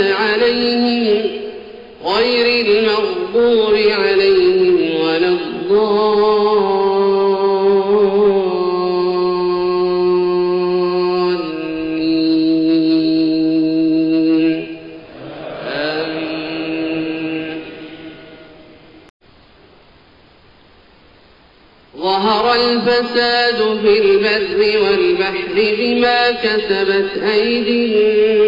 عليهم غير المغضوب عليهم ولا الضالين. ظهر الفساد في البر والبحر بما كسبت أيدي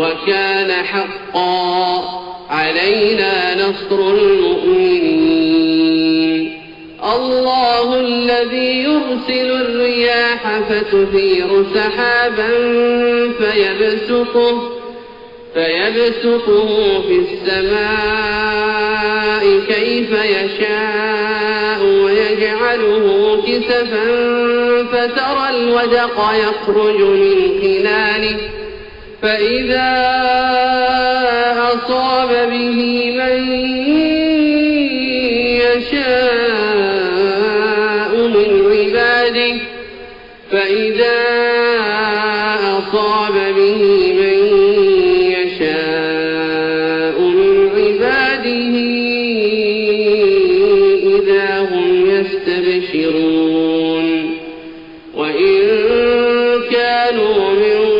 وكان حقا علينا نصر المؤمنين. الله الذي يرسل الرياح فتثير سحابا فيبسطه فيبسطه في السماء كيف يشاء ويجعله كسفا فترى الودق يخرج من خلاله. فإذا أصاب به من يشاء من عباده فإذا أصاب به من يشاء من عباده إذا هم يستبشرون. وإن كانوا من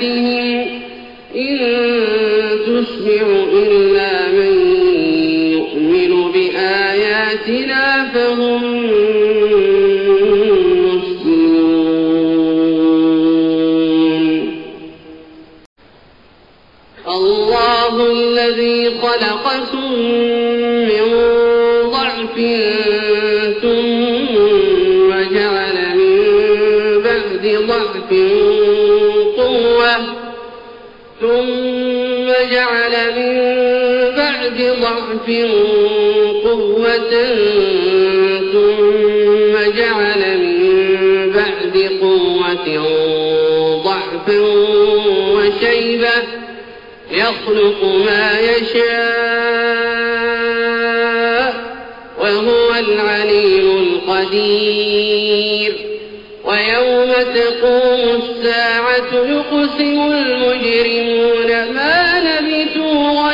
ضلالتهم إن تسمع إلا من يؤمن بآياتنا فهم مسلمون الله الذي خلقكم من ضعف من بعد ضعف قوة ثم جعل من بعد قوة ضعفا وشيبة يخلق ما يشاء وهو العليم القدير. ويوم تقوم الساعة يقسم المجرمون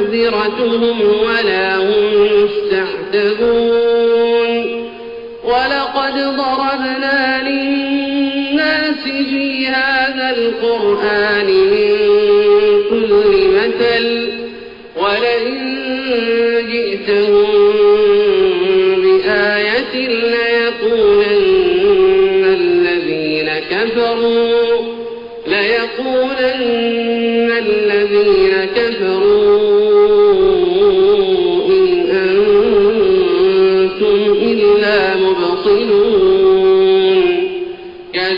معذرتهم ولا هم يستعتبون. ولقد ضربنا للناس في هذا القرآن من كل مثل ولئن جئتهم بآية ليقولن الذين كفروا ليقولن الذين كفروا.